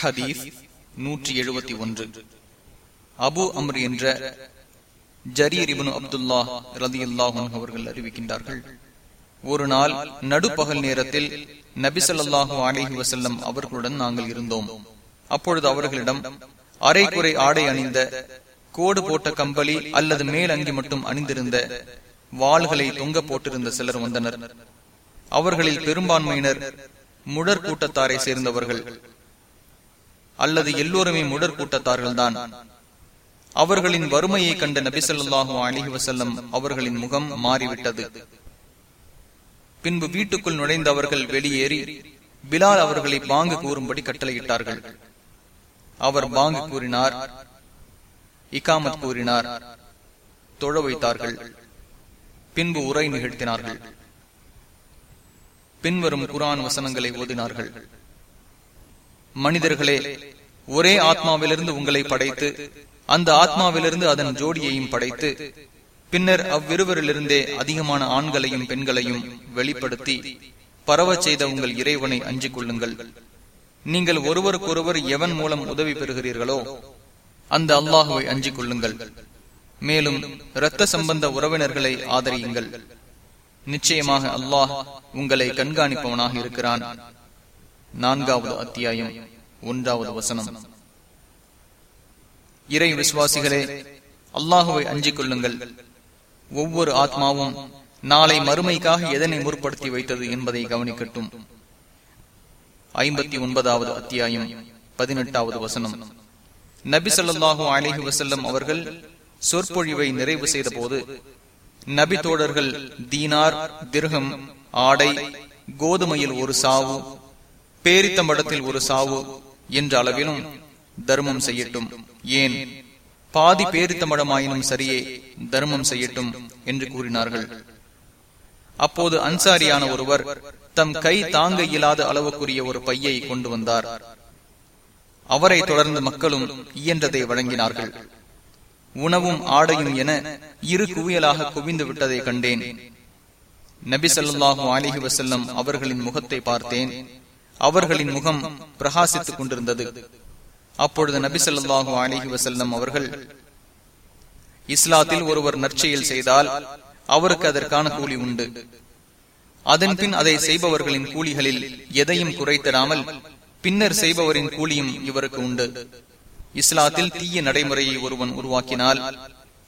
ஹதீஸ் நூற்றி எழுபத்தி ஒன்று. அபு அம்ர் என்ற ஜரீர் இபனு அப்துல்லா ரதி அல்லாஹன் அவர்கள் அறிவிக்கின்றார்கள். ஒரு நாள் நடுப்பகல் நேரத்தில் நபிசல்லாஹு அலிஹி வசல்லம் அவர்களுடன் நாங்கள் இருந்தோம். அப்பொழுது அவர்களிடம் அரைக்குறை ஆடை அணிந்த கோடு போட்ட கம்பளி அல்லது மேல் அங்கி மட்டும் அணிந்திருந்த வாள்களை தொங்க போட்டிருந்த சிலர் வந்தனர். அவர்களில் பெரும்பான்மையினர் முடற் கூட்டத்தாரை சேர்ந்தவர்கள். அல்லது எல்லோருமே முடர் கூட்டத்தார்கள் தான் அவர்களின் வறுமையை கண்ட நபிசல்லாஹு அலிஹி வசல்லம் அவர்களின் முகம் மாறிவிட்டது. பின்பு வீட்டுக்குள் நுழைந்த அவர்கள் வெளியேறி பிலால் அவர்களை பாங்கு கூறும்படி கட்டளையிட்டார்கள். அவர் பாங்கு கூறினார் இகாமத் கூறினார் தொழ வைத்தார்கள். பின்பு உரை நிகழ்த்தினார்கள். பின்வரும் குரான் வசனங்களை ஓதினார்கள். மனிதர்களே ஒரே ஆத்மாவிலிருந்து உங்களை படைத்து அந்த ஆத்மாவிலிருந்து அதன் ஜோடியையும் படைத்து பின்னர் அவ்விருவரிலிருந்தே அதிகமான ஆண்களையும் பெண்களையும் வெளிப்படுத்தி பரவச் செய்த உங்கள் இறைவனை அஞ்சிக் கொள்ளுங்கள். நீங்கள் ஒருவருக்கொருவர் எவன் மூலம் உதவி பெறுகிறீர்களோ அந்த அல்லாஹுவை அஞ்சிக் கொள்ளுங்கள். மேலும் இரத்த சம்பந்த உறவினர்களை ஆதரியுங்கள். நிச்சயமாக அல்லாஹ் உங்களை கண்காணிப்பவனாக இருக்கிறான். நான்காவது அத்தியாயம் ஒன்றாவது வசனம். இறை விசுவாசிகளே அல்லாஹுவை அஞ்சிக் கொள்ளுங்கள். ஒவ்வொரு ஆத்மாவும் நாளை மறுமைக்காக எதனை முற்படுத்தி வைத்தது என்பதை கவனிக்கட்டும். ஐம்பத்தி ஒன்பதாவது அத்தியாயம் பதினெட்டாவது வசனம். நபி சொல்லாஹு அலிஹி வசல்லம் அவர்கள் சொற்பொழிவை நிறைவு செய்த போது நபி தோழர்கள் தீனார் திர்கம் ஆடை கோதுமையில் ஒரு சாவு பேரித்தம்படத்தில் ஒரு சாவு என்ற அளவிலும் தர்மம் செய்யட்டும். ஏன்? பாதி பேரித்தம்படமாயினும் சரியே தர்மம் செய்யட்டும் என்று கூறினார்கள். அப்போது அன்சாரியான ஒருவர் தம் கை தாங்க இயலாத அளவுக்குரிய ஒரு பையை கொண்டு வந்தார். அவரை தொடர்ந்து மக்களும் இயன்றதை வழங்கினார்கள். உணவும் ஆடையும் என இரு குவியலாக குவிந்து விட்டதை கண்டேன். நபி சொல்லாஹு அலிஹி வசல்லம் அவர்களின் முகத்தை பார்த்தேன். அவர்களின் முகம் பிரகாசித்துக் கொண்டிருந்தது. அப்பொழுது நபி சொல்லாஹு அலிஹி வசல்லம் அவர்கள் இஸ்லாத்தில் ஒருவர் நற்செயல் செய்தால் அவருக்கு அதற்கான கூலி உண்டு. அதன்பின் அதை செய்பவர்களின் கூலிகளில் எதையும் குறைத்திடாமல் பின்னர் செய்பவரின் கூலியும் இவருக்கு உண்டு. இஸ்லாத்தில் தீய நடைமுறையை ஒருவன் உருவாக்கினால்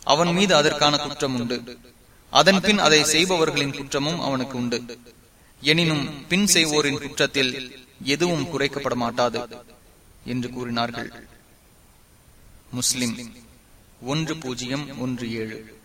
அவன் மீது அதற்கான குற்றம் உண்டு. அதன்பின் அதை செய்பவர்களின் குற்றமும் அவனுக்கு உண்டு. எனினும் பின் செய்வோரின் குற்றத்தில் எதுவும் குறைக்கப்பட மாட்டாது என்று கூறினார்கள். முஸ்லிம் ஒன்று பூஜ்ஜியம் ஒன்று ஏழு.